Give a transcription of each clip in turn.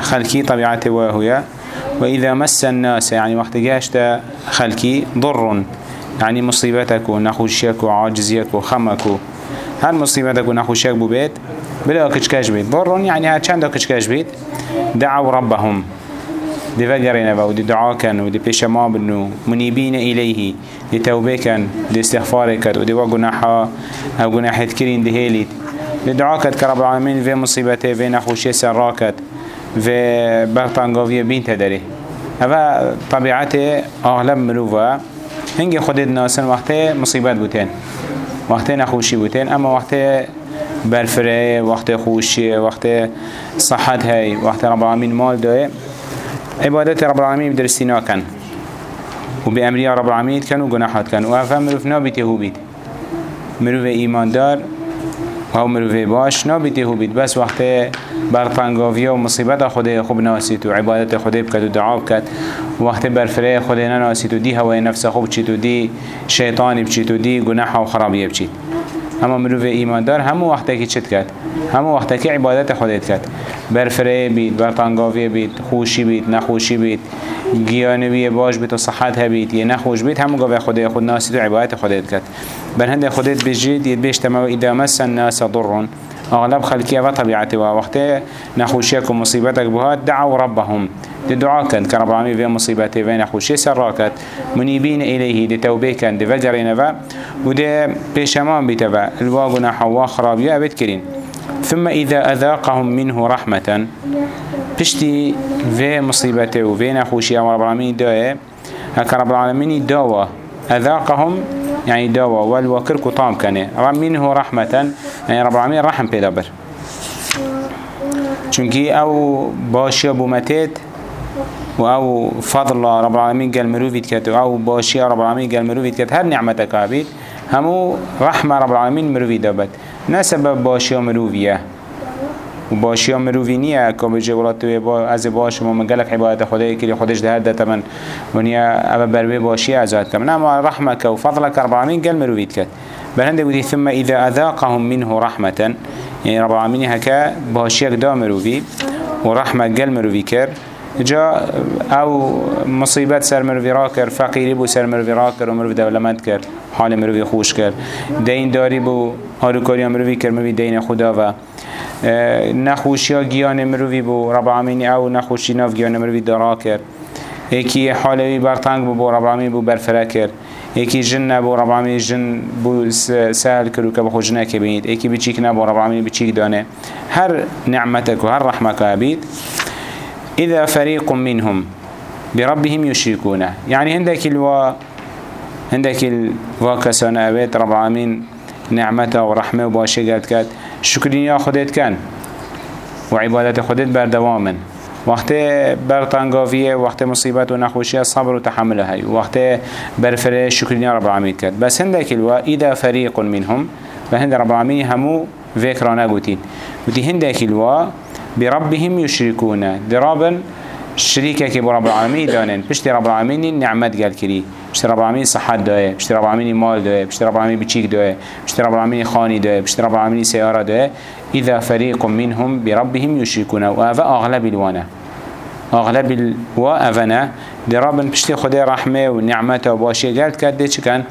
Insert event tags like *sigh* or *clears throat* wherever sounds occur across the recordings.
خلقي طبيعته وهي وإذا مس الناس يعني وقت جاشت خلقي ضر. يعني مصيبتك ونخوشيك وعاجزيك وخمك. هل مصيبتك ونخوشيك ببيت؟ بلا كشكاش بيت. ضر يعني هاد چند كشكاش بيت؟ دعوا ربهم. دي ودي دعاء كان ودي بيشما بنو منيبين إليه. دي توبه دي استغفار كان ودي وقناحا أو قناحة كرين دي هيليت. دي كان كرب العالمين في مصيبته في نخوشي سراكت. في برطانقوية بين تدري هذا طبيعته أغلب ملوفا هنگی خودت ناسن وقتی مصیبت بودن وقتی نخوشی بودن اما وقتی برفره وقتی خوشی وقتی صحت هی وقتی رب العالمین مال داره عبادت رب العالمین بدرستی ناکن و به امری رب العالمین کن و گناحات کن و افهم مروف نابیته هو بید مروف ایماندار و أو مروف باش نابیته هو بید بس وقتی برطنگاوی و مصیبت خود خوب ناسید و عبادت خود بکد و دعا بکد. وقتی برفره خود ناسید و دی هوای نفس خوب چید و دی شیطانی بچید و دی گناح و خرابی بچید. اما مروف ایماندار همو وقتی که چت کرد؟ همو وقتی که عبادت خودت کرد. برفره بید برطنگاوی بید خوشی بید نخوشی بید. گیانوی باش بید و صحت هبید یه نخوش بید همو گاوه خود خود ناسید و عبادت خودت کرد. بر هنده خودت بجید ید بیشتما و اذا مس الناس ضرون اغلب خلقية وطبيعته وقت نخوشيك ومصيبتك بها دعوا ربهم. دي دعاء كان كرب العالمين في مصيبته في نخوشي سراكت منيبين إليه دي توبه كان دي فجرين فا ودي بيشمان بتبا الواقنا حوا خرابيا أبد كرين ثم إذا أذاقهم منه رحمة. بشتي في مصيبته وفي نخوشي رب العالمين دعاء هكا رب العالمين دعوة أذاقهم يعني دوا والوكر كطام كان منه رحمة يعني رب العالمين رحم پیدا بر. چونكي أو باشي بومتت و أو فضل رب العالمين قال مروفيت كت أو باشي رب العالمين قال مروفيت كت هر نعمتك عبيد همو رحمة رب العالمين مروفي دابت نسبب باشي مروفيه و باشی ها مروی نیه که بجه ولاد توی با از باش ما من گلک عبادت خدای کلی خودش ده ده من ونیا اما بروی باشی آزاد کم اما رحمك و فضلك رب العالمین گل مروید کد بهنده بودی ثم اذا اذاقهم منه رحمة. يعني رب العالمين هكا باشيك دا مروفي ورحمة قل مروفي كر جا أو مصيبت سر مروفي راكر فقيري بو سر مروفي راكر ومروفي دولمت كر حال مروفي خوش كر دين داري بو هارو كاريا مروفي كر مروفي دين خدا و نخوشی ها گیان مروی بو رب العالمین أو نخوشی ناف گیان مروی دارا کرد. یکی حالوی برطنگ بو رب العالمین بو برفره کرد. یکی جن نبو رب العالمین جن بو سهل کرد که بخو جنه بینید. یکی بچیک نبو رب العالمین بچیک دانه. هر نعمتك و هر رحمك بید إذا فريق منهم بربهم يشركونه. يعني عندك الوا عندك الوا كسان أبيت رب العالمين نعمته ورحمة وباشي قد كات شكرين خودت كان. وعبادت خودت بردوامن. وقت برطنگاویه وقت مصیبت و نخوشی صبر و تحمله هی وقت برفره شکرینی رب العالمین کرد. بس هندك الوا إذا فريق منهم فهند رب العالمين همو فكرنا قوتين ودي هندك الوا بربهم يشركون. درابا شريكك برب العالمين دانن بشتي رب العالمين نعمت قال كري بشتي رب العالمين صحت داية. بشتي رب العالمين مال داية. بشتي رب العالمين بچيك داية. بشتي رب العالمين خاني داية. بشتي رب العالمين سيارة داية. إذا فريق منهم بربهم يشركون. وهذا أغلب الوانا. أغلب الوافنا دي رب بشتي خده رحمة ونعمته وباشي قالت كاد دي كان؟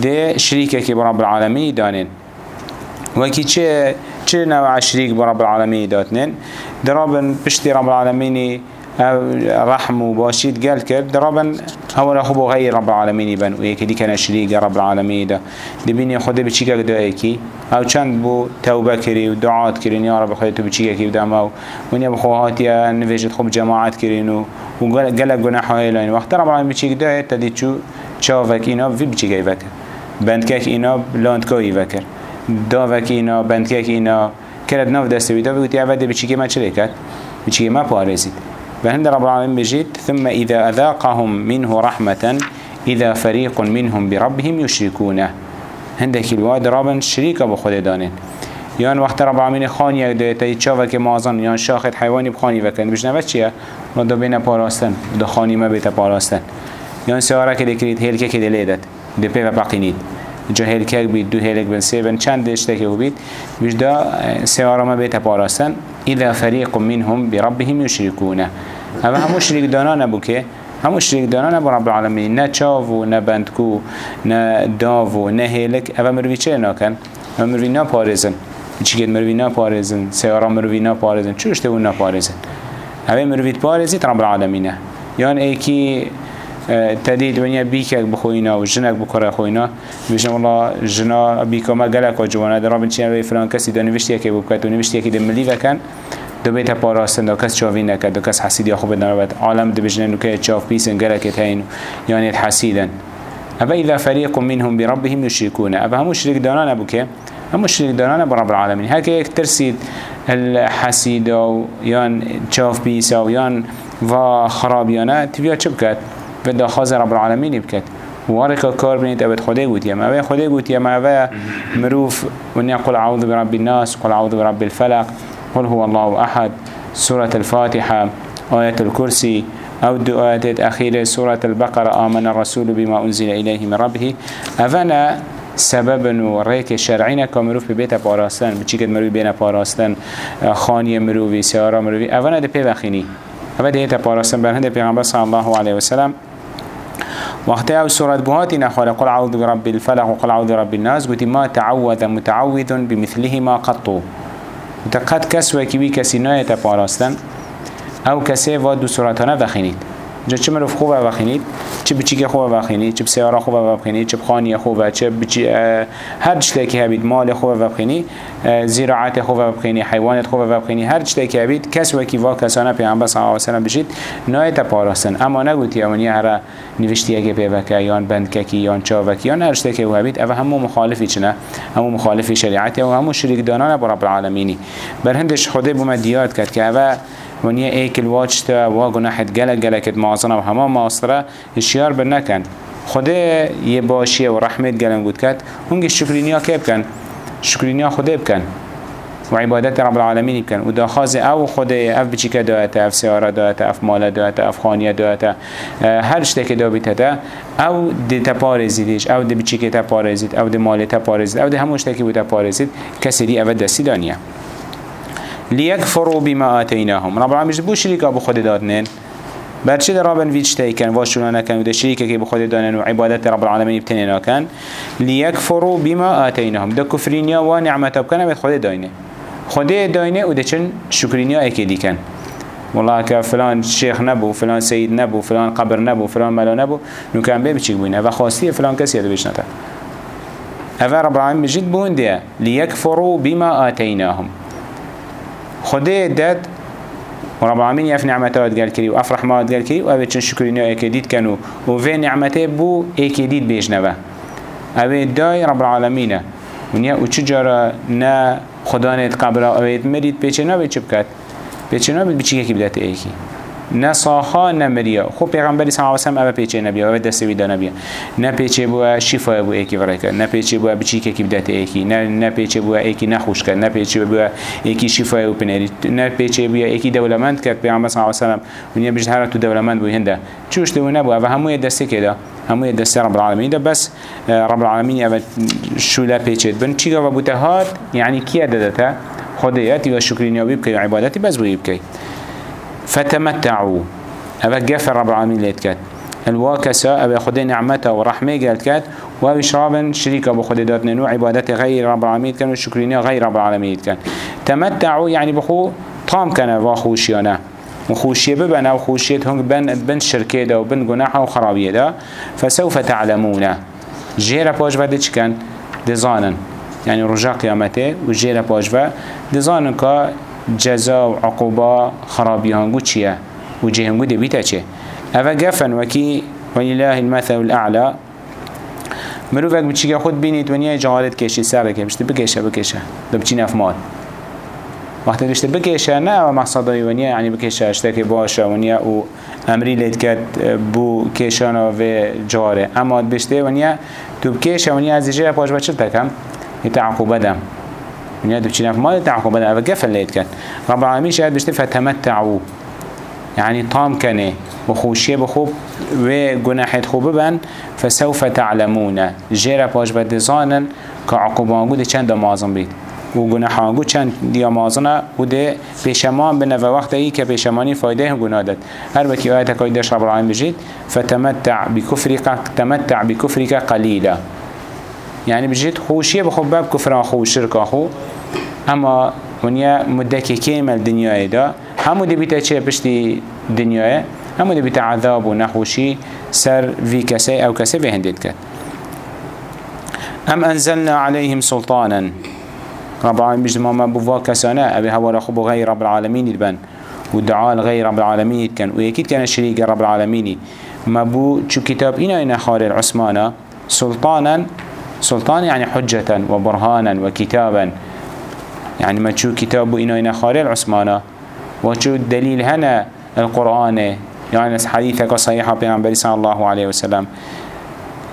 دي شريكك برب العالمين دانن وكي چه چه نوع شريك برب العالمين داتنن درابن بشتي رب العالمين رحم وباشيد قال كرد درابا هو رخبو غير رب العالمين بن ويك دي كان شريك رب العالمين ده دبيني خده بچيكك دعاكي أو چند بو توبة كري ودعات كرين يا رب خده تو بچيكك ودعمو ونيا بخوهات يا نفجت خب جماعات كرين وقال گناح هايلين وقت رب العالمين بچيك ده تدي چو چاوك اینا في بچيكي وكر بندكك اینا لاندكوي وكر داوك اینا بندكك اینا کرد ناف دستوی دا بگوتی اول ده بچیکه ما چه کرد؟ بچیکه ما پارزید. فهند رب العالمين بجيت ثم إذا أذاقهم منه رحمة إذا فريق منهم بربهم يشركونه هندك الواد رابن شريكة بخود دانين يان وقت رب العالمين خاني يده تيتشافك مازن يان شاخت حيواني بخاني وكن بجنبت چيه رده بين پاراستن. ده خاني ما بيت پاراستن. يان سيارة كده كريد هيلكه كده ليدت ده بيه بقينيد جا هلکک بید دو هلک بن سه بن چند اشتکی هو بید. بجدا سیاره ما بیت پاراستن. اذا فريق منهم بربهم يشركونه اما همو شریک دانا نبو که همو شریک دانا نبو رب العالمین. نه چاو نه بندکو نه داو نه هلک اما مروی چه ناکن؟ اما مروی نا پارزن چیگه مروی نا پارزن سیاره مروی نا پارزن چوشته اون نا پارزن اوه مرویت پارزید رب العالمینه. یان ایکی تدید ونیا بیکک بخوینا و جنک بکره خوینا. بيشم والله جنا بیکا ما گلک و جوانا. در رابن چین فلان کسی دا نوشتی که بکت و نوشتی که دملی وکن. دو بیت پاراستن دو کس چاوی نکد دو کس حسیدی خوب دنبت عالم دو بجنن و چاف بیسن گلک تین یعنی حسیدن. أبا إذا فريق منهم بربهم يشركون أبا هم شريك دانان أبو كي هم شريك دانان برب العالمين هكا يكترسيد الحسيد أو يان چاف بيس أو يان و خرابيانا تبيا چه بكت بدا خاز رب وارك كار بنيت أبد خده قوتي. ما أبا خده قوتي ما أبا مروف وني قل أعوذ برب الناس قل أعوذ برب الفلق. قل هو الله أحد. سورة الفاتحة آية الكرسي. أو دعاءات أخيرة سورة البقرة. آمن الرسول بما أنزل إليه من ربه. أفنا سبب و ریک شرعی که مروف به بیت پاراستن بچی که مروف بین پاراستن خانی مروفی سیارا مروفی اولا ده پی بخینی اولا ده پاراستن برهند پیغمبر صلی الله علیه وسلم وقت أو سورة بهاتي نخوال قل عوض برب الفلق وقل عوض برب الناس. قلت ما تعوذ متعوذ بمثلهما قطو قد كسوة كبي كسي ناية پاراستن أو كسي وادو سورتانا بخينيت جا چه مروف خوبه بخینید چه بچیک خوبه بخینید چه بسیاره خوبه بخینید چه بخانی خوبه؟ چه بچی هر چیزی که هبید مال خوبه بخینید زراعت خوبه بخینید حیوانات خوبه بخینید هر چیزی که هبید کس وکی وا کسانه پیامبر صلی الله علیه و سلم بشید نایت پاراستن. اما نگوتی امانی هر نوشتی اگه پیوکه یان بندککی یان چاوکی یان هر که هبید او همو مخالفی چنه؟ همو مخالفی شریعت و همو شریک دانان بر رب العالمینی. بر هندش خدا بوم دیاد کرد که ونیا ایکل واجتا و گناحت گلک گلکت معاصنا و همه معاصره اشیار بر نکن خدا یه باشیه و رحمت گلن گود کد هنگی شکرینیا که بکن شکرینیا خدا بکن و عبادت رب العالمین بکن. و داخاز او خدا اف بچی که دایتا اف سیاره دایتا اف مال دایتا اف خانیه دایتا هر شته که دا بیتتا او دی تپارزیدش او دی بچی که تپارزید او دی مال تپارزید او دی همون شته که بو تپارزید کسی دی او دستی دانیه. ليكفروا بما آتيناهم. رب العالمين بو شريكا بو خود دادنين برچه در رابن ویچ تایکن واشونا نکن و ده شریکه که بخود دانن و رب العالمین بتنه نکن. لیکفروا بما آتینهم ده کفرینیا و نعمت بکنه بید خود داینه خود داینه و ده چن شکرینیا ایکی دیکن. والله که فلان شیخ نبو فلان سید نبو فلان قبر نبو فلان ملا نبو. نو کن به بچیک بوینه و خواستی فلان کسی ده بشنته اوه رب العالمین بجید بونده لیکفروا بما آتیناهم خده داد. ورب العالمين يف نعمته قال كري وأفرح ما قال كري وأبي تشن شكرينه أكيد كانوا وفي نعمته بو أكيد بيجنبه أبي داي رب العالمين ونیا او چجارا نه خدا نت قبر اوید مرید پیچه نبید چه بکد؟ پیچه نبید بچی که بدت ایکی نه مریا خب پیغمبری صلی الله علیه و سلم اوه پیچه نبیا اوه دست ویدا نبیا نه پیچه بو شفا بو ایکی ورای کرد نه پیچه بو بچی که بدت ایکی نه نه پیچه بو ایکی نخوش کرد نه پیچه بو ایکی شفا بو پنری نه پیچه بو ایکی دولمند کرد. پیغمبر صلی الله علیه و سلم ونیا بجد هر تو دولمند بو هنده. چوش دو نبو اوه همو دسته که همو دسته رب العالمین. ده بس رب العالمین اوه شولا پیچه بن. چی گفت؟ بوتهات یعنی کیه دادتا خدایتی و شکرینیابی بکی و عبادتی بس بوی بکی. فتمتعوا. أبا جفر رب العالمين ليت كات. الواكسة أبا خدي نعمته ورحمة قالت كات. وبشرابا شريك أبو خدي دات عبادته غير رب العالمين كان والشكرين غير رب العالمين كان. تمتعوا يعني بخو طام كان واخوشيانا وخوشية ببنا وخوشية هنگ بن بن شركة دا وبن جناحة وخرابية دا. فسوف تعلمون. جيرا باش بعد كان؟ دزانا يعني رجاء قيامته وجيرا باش بعد دزانا كا جزا و عقوبا خرابی هنگو چیه؟ و جه هنگو ده بیتا چه؟ اوه گفن وکی ولله المثل الاعلى مرو وقت بچی خود بینید ونیا جهالت کشی سر که بشته بکشه. بکشه ده بچی نفمال وقتی داشته بکشه نه و مقصدای ونیا یعنی بکشه اشتاکی باشه ونیا و امری لید کد بو کشانا و جاره. اما بشته ونیا تو بکشه ونیا از جه پاش بچه تکم یتعقوبه دم. يدو بچينا في مال تعقوا بدأ أبقى فليت كان رب العالمين شاهد بشتي فتمتعوا يعني طام كنه وخوشيه بخوب وجناحت خوب بن فسوف تعلمون. جيرا باش بدزانن كعقوبان قد چند مازن بيت. و گناه گو چند دیا مازنه و ده پیشمان بنه و وقت ای که پیشمانی فایده هم گناه داد. هر وکی آیت که رب العالمین بجید فتمتع بكفرك تمتع بكفرك قليلا يعني بجید خوشیه بخوب باب كفر خو شرك خو اما ونیا مدکی کامل دنیای دا؟ همو دی بیتا چه پشتی دنیای همو دی بیتا عذاب و نخوشی سر في کسی أو کسی به هندید کرد. ام انزلنا عليهم سلطانا. رب العالمين بيجد ما بوا كسانا أبي هوا رخبو غير رب العالمين البن ودعاء غير رب العالمين كان ويكيد كان الشريك رب العالمين. ما بو شو كتاب إنا إنا خار العثمانة سلطانا سلطان يعني حجة وبرهانا وكتابا. يعني ما شو كتاب إنا إنا خار العثمانة وشو الدليل هنا القرآن. يعني حديثك صحيحة بين صلى الله عليه وسلم.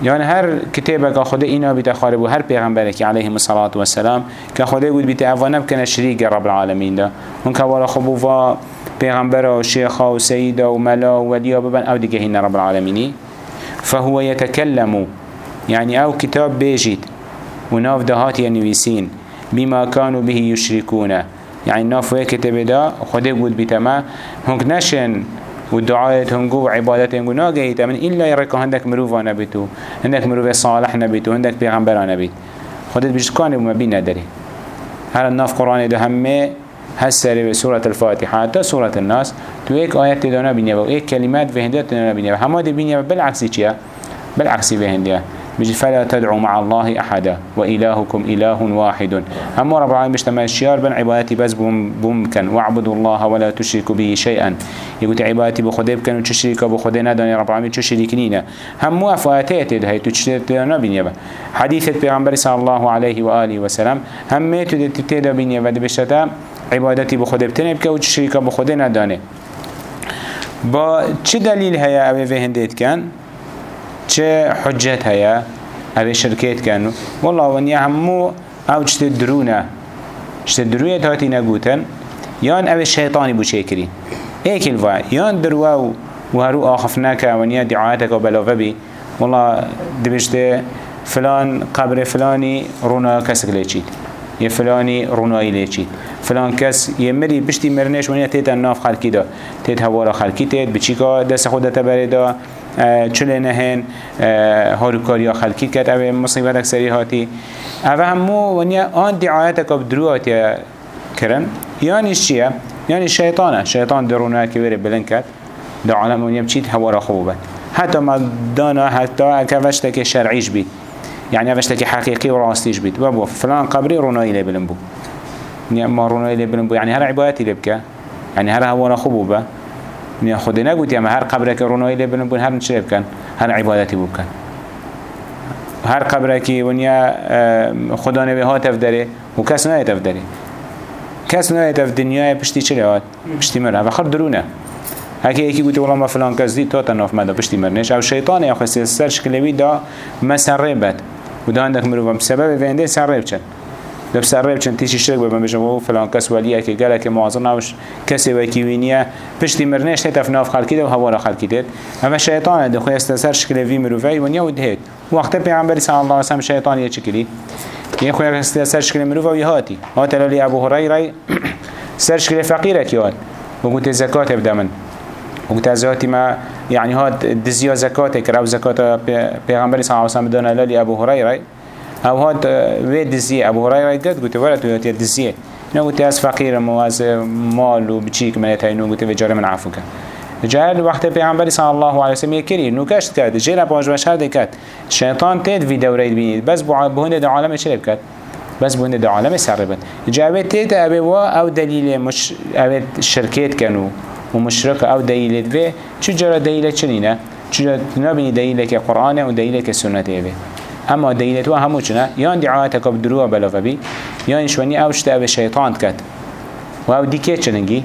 يعني هر كتابك خدا إنا بتخارب وهر پیغمبرك عليه الصلاة والسلام كخدا يقول بتعوانا بكنا شريك رب العالمين ده. من كوالا خبوفا پیغمبر وشيخ وسيد وملا ووليا ببن أو ديگه هنا رب العالمين فهو يتكلم يعني أو كتاب بيجيت وناف دهات ينويسين بما كانوا به يشركون يعني ناف كتاب ده خدا يقول بتما هنك نشن ودعايت هنگو و عبادت هنگو ناگهیت. من إلا يركو هندك مروفا نبيتو هندك مروفا صالح نبيتو هندك پیغمبرا نبيت خودت بجتكاني وما بي ندري هل الناف قرآن ده همه هسر بسورة الفاتحة. حتى سورة الناس. تو ايك آيات تدانا بنيا و ايك كلمات في هندية تدانا بنيا هما دي بنيا بالعكس چيا بالعكس في بيجي فلا تدعو مع الله أحدا وإلهكم إله واحد. هم رب العالمين بيجتمع الشيار بن عبادتي بس بمكن واعبدوا الله ولا تشركوا به شيئا. يقول عبادتي بخده بكن وتشركوا بخده ندان رب العالمين تشركنينا. هم أفواتيت هاي تشركنا بنيا حديث البيغمبر صلى الله عليه وآله وسلم. هم تتدا بنيا ودي بشتا عبادتي بخده بتنبك وتشركوا بخده ندانه. با چه دلیل هيا اوه هندیت کن؟ چه حجت هيا اوه شركت كانوا والله ونيا همو أو چت درونه چت دروية تاتي نقوتن يان اوه شيطاني بو شكرين ايك الوا يان دروا وهرو آخفناك ونيا دعايتك وبلاغة بي والله دبشت فلان قبر فلاني رونا كسك ليچيت يا فلاني روناي ليچيت فلان یه مری بشتی مرنش ونیا تیت ناف خلکی دا تیت هوارا تیت بچیکا دست خودت بره دا چله نهن هاروکاریا خلکی کرد أو مصیبت اکسری هاتی. أو همو ونیا آن دعایت که بدروهاتی کرن یعنی چیه؟ یعنی شیطانه. شیطان درونه که بره بلند کرد در عالم ونیا بچید هوا خوبه حتی ما دانا حتی اکه شرعیش بید. يعني وشتك حقيقي وراستيش بيت بابو فلان قبري روناي لبلن بو. ما روناي لبلن بو يعني هر عبادتي لبكا يعني هر هوا خوبه نیا خود نگوید یا هر قبره که رونایی لبنن بون هر نچه بکن هر عبادتی بکن. هر قبره که ونیا خدا نبی ها تف داره و کس نه تف داره کس نه تف دنیای پشتی چه لهات پشتی مره و خر درونه. هکی یکی گوتی والله ما فلان کس دید تا تناف مده پشتی مرنش او شیطان یا خستی سر شکلوی دا مسره بد. و دا عندك مروفم سبب وینده سر بچن لب سر ریب چند تیشی شرک ببن بجم و فلان کس ولیه که گله که معاظر نوش کسی وکی وینیه پشتی مرنش تف ناف خلکی ده و هوا را خلکی ده اما شیطان ده خوی استسر شکل وی مروفی ونیا و دهید. وقت پیغمبری صلی علیه وسلم شیطان یه چکلی؟ یه خوی استسر شکل مروفی هاتی. هات لالی ابو هریره *clears throat* سر شکل فقیره کیاد و گوت زکات بدمن وقت ذاتي ما يعني هاد دزيا زكاة كراو زكاة پیغمبر صلى الله عليه وسلم دون لالي أبو هريرة أو هاد وی دزیه أبو هريرة قد گوته ولا تو یاد دزیه نه گوته از فقیرم و از مال و بچیک من تاینو گوته و جاره من عفو کن جهل وقت پیامبری صلی الله علیه و سلم یکری نوکشت کرد جیل باج مشهد کرد شیطان تید وی دوره بینید بس بهونه د عالم چه کرد بس بهونه د عالم سر بند جاوه تید أبي و أو دلیل مش أو شرکت کنو و مشرک أو دلیل و چه جرا دلیل چنینه چه نبینی دلیل که قرآن و دلیل که سنت ایه اما دينت و همو چنه یان دعایت که بدروا بلافه بی یان شونی اوشت أو شیطان کد و أو دی که چنگی؟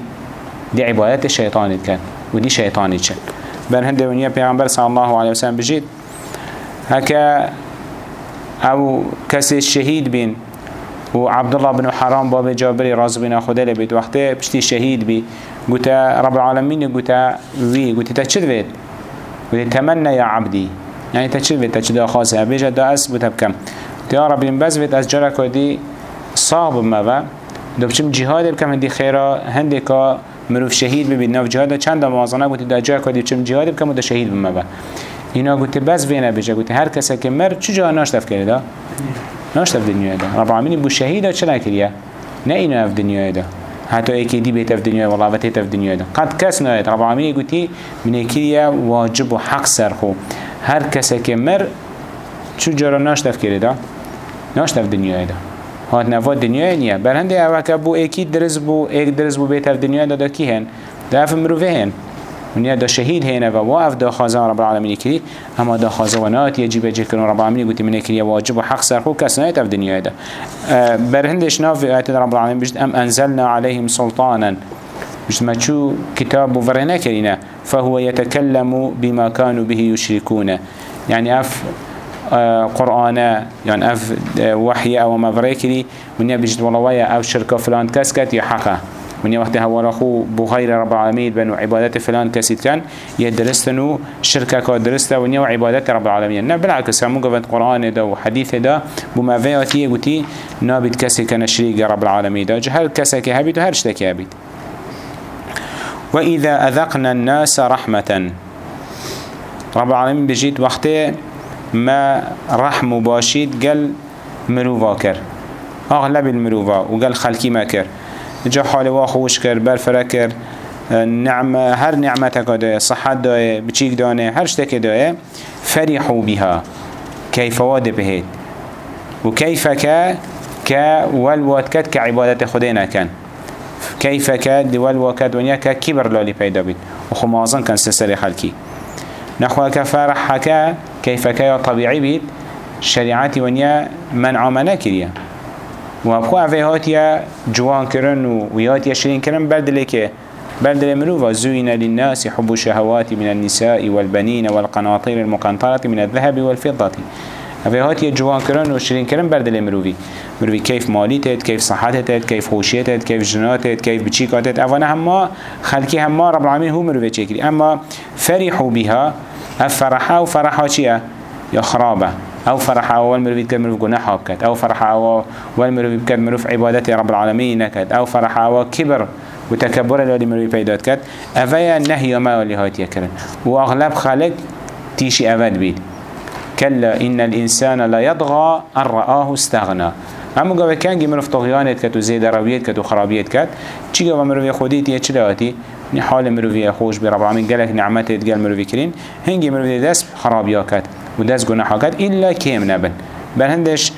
دی عبادت شیطانت کن و دی شیطانی چن بر هنده ونیا پیغمبر صلی الله علیه وسلم بجید. هکا أو کسی شهید بین و عبدالله بن حرام باب جابری راز بنا خدا لبید وقتی پشتی شهید بی قلت رب العالمين قلت وي قلت تشد بيت قلت تمنى يا عبدي يعني تشد بيت تشد خاصة بيجا دا أس بتبكم يا رب بس بيت أسجرك ودي صعب ما با دو بچم جهاد بكم هندي خيرا هندي كا مروف شهيد ببين ناف جهاد چند موازنه قلت دا جا كدي بچم جهاد بكم ودا شهيد بما با اینا قلت بس بينا بيجا قلت هر کسی که مر چجا ناشتف کرده ناشتف دنیا ده رب العالمين بو شهيد چه نکریه؟ نه اینا اف دنیا ده حتی ایکی دی بیت اف دنیا والله وتیت اف دنیا ده قد کس نهایت رب العالمين قلتي من ایکیه واجب و حق سرخو هر کسی که مر چجا ناشتف کرده ناشتف دنیا ده هات نوا دنیا نیه. بر هنده اوه که بو ایکی درز بو ایک درز بو بیتر دنیا دا دا کی هن؟ دا اف مروفه هن. ونیا دا شهید هنه و واف دا خازان رب العالمین کری. اما دا خازان و نات یجیب جه کنون رب العالمین گوتی من کری. واجب و حق سرخو کس نایت اف دنیا دا بر هندش ناف آیت رب العالمین بجد ام انزلنا عليهم سلطانا. بجد ما چو كتاب ورهنا كرينا فهو يتكلم بما كانوا به يشركون. يعني أف قرآن يعني أف وحي أو مفريكري ونيا بجد والله أو شركة فلان كسكت يحقا ونيا وقتها ورخو بغير رب العالمين بنو عبادات فلان كسيت كان يدرستنو شركة كدرسته ونيا وعبادات رب العالمين. نا بالعكس هم قبل قرآن ده وحديث ده بمفياتي قتي نابد كسي كان شريك رب العالمين ده جهل كسي كهبيت وهر شتكي هبيت وإذا أذقنا الناس رحمة رب العالمين بجيت وقته ما رحم باشید گل مروفا کر اغلب المروفا و گل خلکی ما کر جا حال وا خوش کر برفره کر نعم هر نعمتك دايه صحت دايه بچيك دانه هر شتك دايه فرحوا بها. كيف واد بهيت وكيف كا كا والواتكت كعبادة خدينا كان كيف كا دول وكاد ونيا كبر لولي بيدا بيت وخمازن كان سلسلة خلقي نحو كفرح حكا كيف كيا طبيعي بيت شريعتي ونيا منع ما نكريا وابخو هاتيا جوان كرن وياتيا شرين كرن بلد لكي بلد المروفة زوين للناس حب الشهوات من النساء والبنين والقناطير المقنطرة من الذهب والفضة. هفه هاتي جوان كرن وشرين كرن برد المروفي مروفي كيف ماليتت كيف صحتت كيف خوشيتت كيف جناتت كيف بچيكاتت اوانا هما خلقي هما رب العالمين هو مروفي چكري اما فرحوا بها فرحة وفرحة چيا يا خرابة. أو فرحة اول مروفي كد مروف جناح بكت أو فرحة اول مروفي كد مروف عبادة رب العالمين نكت أو فرحة اول كبر وتكبر اللي مروفي بيدات كت افيا نهي ما اللي هاتي كرن واغلب خالق تيشي افاد بيد كلا إن الإنسان لا يضغى أن رآه استغنى. أما قبل كان جي مروف طغيانت كت وزيد رويت كت وخرابيت كت چي قبل مروف خوديت يتشلاتي ني حال مروفي خوش برب العالمين قالك نعمته قال مروفي كرين. هنجي مروفي دست خرابيا كت ودست گناحا كت إلا كيم نبن. بل هندش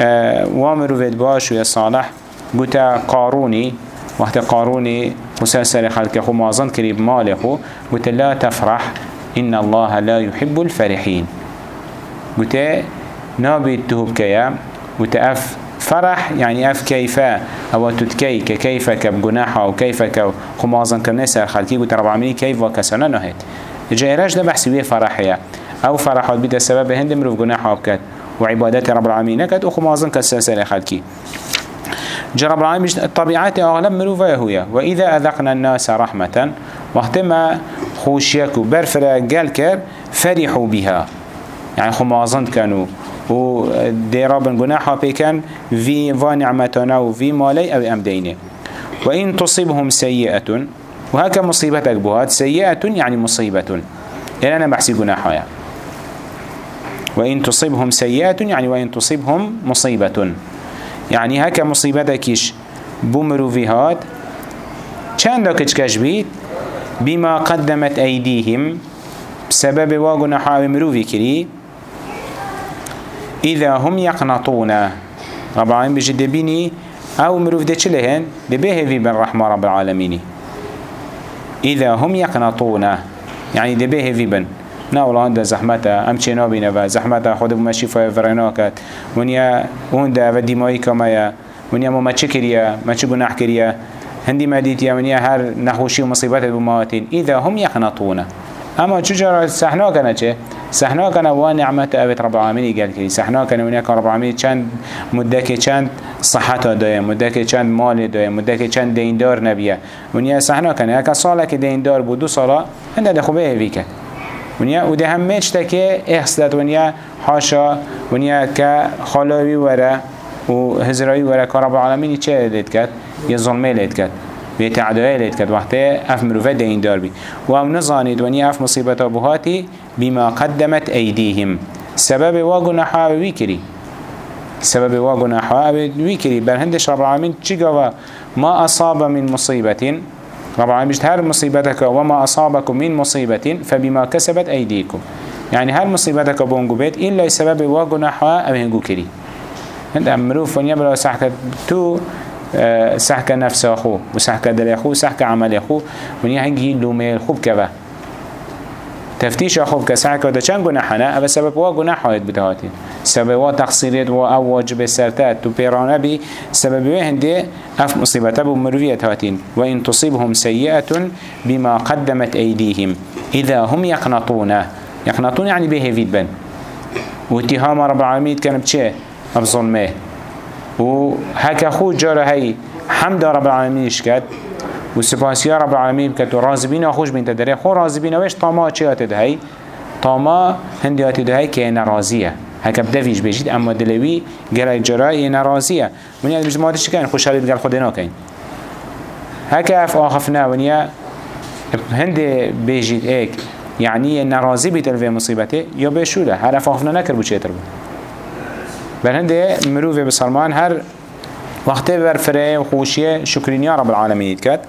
آه وامروفيت باش ويا صالح قتا قاروني وقت قاروني مسلسل خلق خو مازن كريب مالخو قلت لا تفرح إن الله لا يحب الفرحين. قلت نابي تهب كيا قلت أف فرح يعني أف كيفا أو تتكي كيف كبجناحة أو كيف كخمازن كنسا خلقي قلت رب العالمين كيف وكسنا نهت جايراج ده بحسي فرحية أو فرحات بيت السبب هند مروف جناحة بكت. وعبادات رب العالمين نكت وخمازن كسلسلة خلقي. جرب العالمين الطبيعات أغلب مروفة هي وإذا أذقنا الناس رحمة وقتما خوشيك وبرفرة قال كر فرحوا بها. يعني خمازن كانوا و ديرابن جناحا بيكن في فا نعمتنا وفي مالي أو أمدينه وإن تصيبهم سيئة وهكا مصيبتك بهات سيئة يعني مصيبة يعني أنا بحسي جناحا. وإن تصيبهم سيئة يعني وإن تصيبهم مصيبة يعني هكا مصيبتكش بمرو في هاد چند كش بيت بما قدمت أيديهم بسبب واقنا حاوي مروفي كري إذا هم يقنطون. رب العالمين بجد بيني أو مروف ده چلهن دبيه في بن رحمة رب العالمين. إذا هم يقنطون. يعني دبيه في بن. ناول هنده زحمتا أم چه نابینه زحمتا خود بمشی فای ورنا کد ونیا هنده و دیمایی کمایا ونیا ما چه کریه ما چه گناه کریه هندی مدیت یا ونیا هر نخوشی و مصیبت اذا هم یقنطونه اما چجورا سحنا کنه چه؟ سحنا كان و نعمت أبت رب العالمين قال كري سحنا كان ونيا رب العالمين چند مدة چند صحة دايا مدة چند مال دايا مدة چند ديندار نبيه ونيا سحنا كان هكا صالة كديندار بودو صلاة هنده دخوبه هيك ونیا و ده همه چتکه احسدت ونیا حاشا ونیا که خلاوی وره و هزرایی وره که رب العالمین چه لید کرد؟ یه ظلمه لید به تعدایه کرد. وقتی اف مروفه ده این دار بی و هم نزانید ونیا اف مصیبت بهاتی بما قدمت ایدیهم سبب واگو نحا وی کری. سبب واگو نحا وی کری. بر هندش رب العالمین چی گوه ما اصاب من مصیبتین رب العالمين بيشت هر مصيبتك وما أصابكم من مصيبة فبما كسبت أيديكم يعني هر مصيبتك بونجو بيت إلا سبب واجو نحوا أبهنجو كري هند أمروف ونيا بلا سحكة تو آه، سحكة نفس أخو وسحكة دل أخو سحكة عمل أخو ونيا هنجي لومي الخوب كذا تفتیش خوب که سعی کرده چند نه؟ اول سبب وا گناه هایت بدهاتی سبب وا تقصیریت و أو واجب سرتت تو پیرانه بی سبب هنده اف مصیبت بو مرویت هاتین و ان تصيبهم سيئة بما قدمت ايديهم اذا هم يقنطون يقنطون يعني به فيد بن واتهام رب العالمين كان بچه بظلمه و هكا خو جاره هاي حمد رب العالمين اشكت و سپاسی رب العالمین که تو رازبین خوش بین تدره خو رازبین وش طاما چه آتد هی طاما هندی آتد هی که نرازیه هکا بدویش بجید اما دلوی گره جرای نرازیه ونیا بجد مادش چکن خوشحالی بگل خود ناکن هکا اف آخفنا ونیا هندی بجید ایک يعني نرازي بيتل في مصيبته يا بشوله هر افافنا نكر بو چيتر بو بل هنده مروفه بسلمان هر وقت برفره و خوشیه شکرینیا رب العالمین کرد.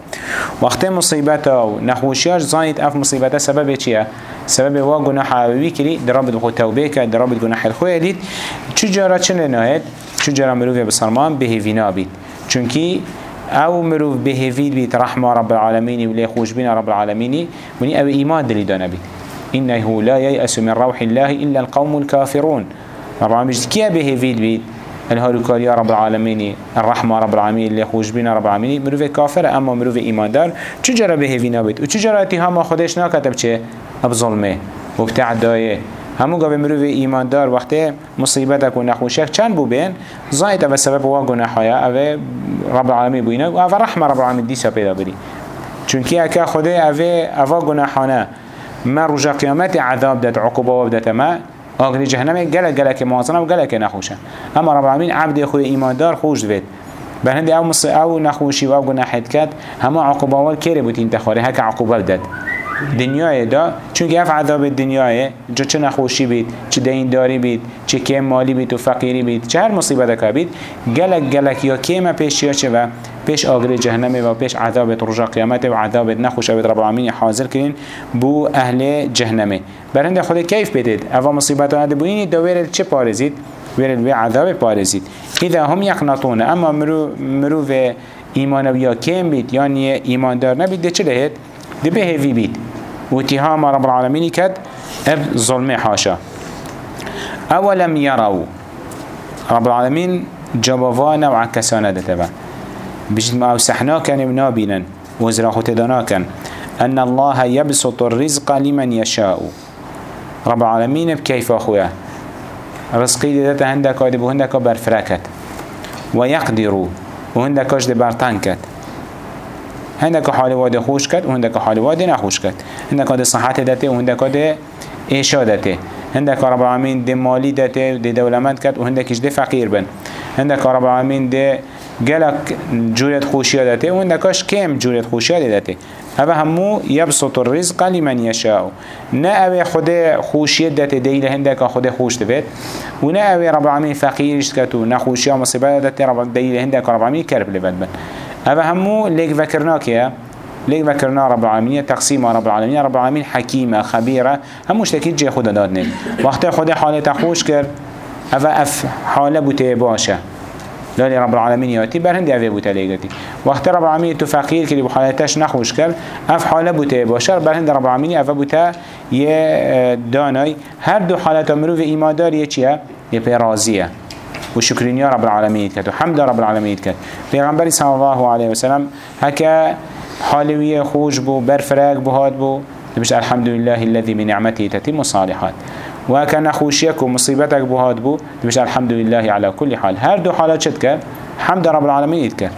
وقت مصیبت و نخوشیاش زانید اف مصیبت سبب چیه؟ سبب وا گناه عوی کلی در رابط خود توبه کرد در رابط گناه الخوی دید. چجارا چه نهید؟ چجارا مروف بسرمان بهوینا بید چونکی أو مروف بهوید بید رحمه رب العالمین و لی خوش بین رب العالمین. ونی أو ایمان دلی دانه بید. إنه لا ييأس من روح الله إلا القوم الكافرون. رب العالمين كيا بهوید بید الهاروكاريا رب العالمين الرحمة رب العالمين اللي خوش بينا رب العالمين مروف كافر أما مروف إيمان دار. چجرا به هفينا بيت و چجرا اتهام خودش ناكتب چه اب ظلمه و بتعدايه همو قبل مروف ايمان دار وقت مصيبتك و نخوشك چند بو بين زايد أو سبب وا گناحايا أو رب العالمين بوينه و أو رحمة رب العالمين ديسا پیدا بری. چونکی اکا خوده أو أو گناحانه ما رجا قیامت عذاب داد عقوبه و بدات ما آگری جهنم گلک گلک موازنه و گلک نخوشه. اما رب العالمین عبد خود ایماندار خوش دوید بهند او مص او نخوشی و او گناحت کرد. همه عقوبه ول کره بود این تخاره؟ هک عقوبه داد. دنیای دا چون که عذاب دنیای جو چه نخوشی بید چه دین داری بید چه کم مالی بید و فقیری بید چه هر مصیبت که بید گلک گلک یا کم پیشیا چه و پیش آگر جهنم و پیش عذاب رجا قیامت و عذاب نخوش و رب العالمین حاضر کرین بو أهل جهنم. برند خود کیف بدید؟ اوا مصیبت ها بوینی دویر چه پارزید؟ ویرد به عذاب پارزید. اذا هم یقنطون اما مرو مرو و ایمان و یا کم بید؟ یعنی ایماندار نبید. ده چه لهید ده به هیوی بید. و اتهام رب العالمین کد اب ظلم حاشا. اولم يروا رب العالمين جبوانا وعكسانا دتبا. بجد ما أوسحنا كان منابنا وزرا ختدانا كان أن الله يبسط الرزق لمن يشاء رب العالمين بكيف أخويا رزقي داتا هندك ودب هندك برفركت ويقدر وهندك أجد برطانكت هندك حالي وادي خوش كت وهندك حالي وادي نخوش كت هندك وادي صحات داته وهندك وادي إيشا داته هندك رب العالمين دي مالي داته دي دولمات كت وهندك إيش دي فقير بن. هندك رب العالمين دي گلک جورت خوشی داته و نکاش کم جورت خوشی داته هذا همو يبسط الرزق لمن يشاء نه اوه خود خوشی داته دیل هندک خود خوش دوید و نه اوه رب العالمین فقیرش کتو نخوشی و مصیبت داته رب دیل هندک رب العالمین کرب لبد بن هذا همو لیک وکرنا که ليك ذكرنا رب العالمين تقسيم رب العالمين رب العالمين حكيمة خبيرة هم مشتكيت جي خدا دادنين وقت خدا حالة خوش كر أفا أف حالة بوتي باشا لالي رب العالمين ياتي برهند اوه بوتا وقت رب العالمين تو فقير كلي بحالتش نخوش كر اف حاله بوتا باشر برهند رب العالمين اوه بوتا يه داناي. هر دو حالت مروف ايمادار يه چيه يه پیرازيه وشكرين يا رب العالمين كتو حمد رب العالمين كت پیغمبر صلى الله عليه وسلم هكا حالوية خوش بو برفراق بو هاد بو. الحمد لله الذي من نعمته تتم الصالحات. وكان خوشيك ومصيبتك بهاد بو. تبش الحمد لله على كل حال. هر دو حالات شد كر حمد رب العالمين يتكر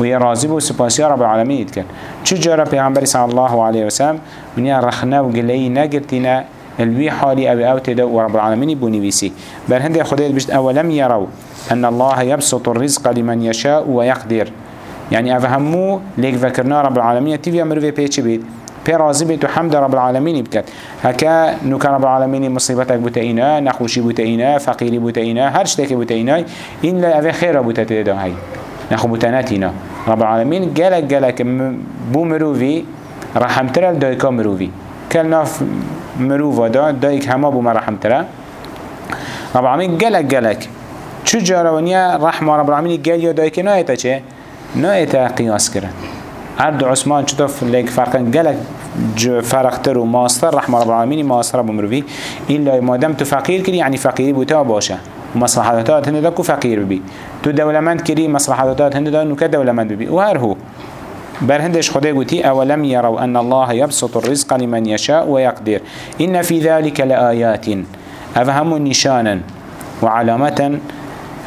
ويا راضي بو سپاسيا رب العالمين يتكر چه جارة پیغمبر صلى الله عليه وسلم من رخنا وقلي نقرتنا الوي حالي أبي أو تدو ورب العالمين بوني بيسي بل هندي خديت بشت أولم يروا أن الله يبسط الرزق لمن يشاء ويقدر يعني أفهمو ليك ذكرنا رب العالمين تيجي أمر في بيتش بيت پی راضی بیت و حمد رب العالمین بکد هکا نوکا رب العالمین مصیبتک بوتا اینا نخوشی بوتا اینا فقیری بوتا اینا هر شتک بوتا اینا این لا اوه خیر بوتا تدا هی نخو بوتا نتینا رب العالمین گلک گلک بو مروفی رحمتر دایکا مروفی کل ناف مروفا دا دایک همه بو مرحمتره رب العالمین گلک گلک چو جارونیا رحمه رب العالمین گل یا دایک نایتا چه؟ نایتا قیاس کرد عبد عثمان چطور لك فرقن قالك فرقتر و ماستر رحمة رب العالمين ماستر بمروفي إلا ما دام تفقير كري يعني فقير بوتا باشا ومصلحتات هنده داكو فقير ببي. تو دولمند كري مصلحتات هنده دا نوكا دولمند ببي. وهر هو. بل هندش خده قوتي أولم يروا أن الله يبسط الرزق لمن يشاء ويقدر إن في ذلك لآيات. أفهم نشانا وعلامة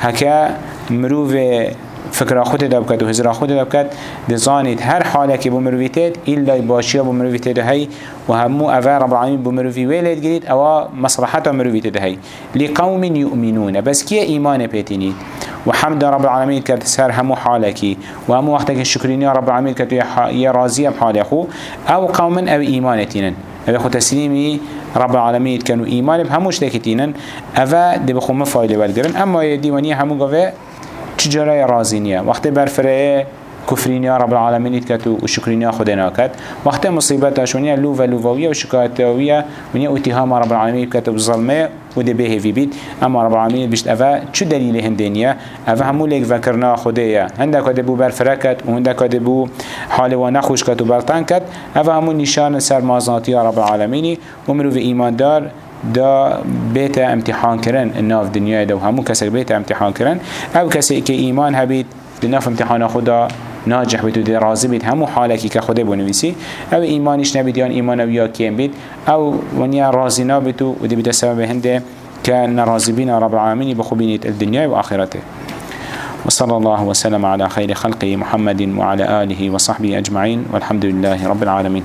هكا مروفي فکر خود دب کرد و هزار خود دب کرد دزانید هر حاله که بمرویتید ایلا باشیا بمرویتید هی و همو اوه رب العالمین بمروی ویلید گرید أو مصلحت بمرویتید هی. لقوم یؤمنون بس کیه ایمان پیتینید؟ و حمد رب العالمین کرد سر همو حالکی. و همو وقتی که شکرینی رب العالمین کرد یا راضی بحال خو. أو قوم أو ایمانتینن أو خود تسلیمی رب العالمين كانوا إيمان بهموش لكتينن أفا دي بخو مفايلة والقرن أما يديوانية همو قوة چجرای رازی نیه وقتی برفره كفرينيا رب العالمين كتو وشكرينيا خدنا كت وقت مصيبات شونيا لوفا لوفاوية وشكاتوية ونيا اتهام رب العالمين كتو بظلمة وده به في بيت اما رب العالمين بيشت افا شو دليل هندينيا افا همو ليك ذكرنا خديا هندك دبو برفركت وهندك دبو حال ونخوش كتو برطان كت افا همو نشان سر مازناتي رب العالمين ومرو في ايمان دار دا بيت امتحان كرن الناف دنيا دا وهمو كسر بيت امتحان كرن. أو كسر كي إيمان هبيت دناف امتحان خدا ناجح بيت ودي راضي بيت همو حالكي كخده بنويسي أو ايمانش نبيت يان إيمان ويا كيم بيت. أو ونيا راضي نابتو ودي بيت السبب هنده كأن راضي بينا رب العالمين بخبينة الدنيا وآخرته وصلى الله وسلم على خير خلقه محمد وعلى آله وصحبه أجمعين والحمد لله رب العالمين.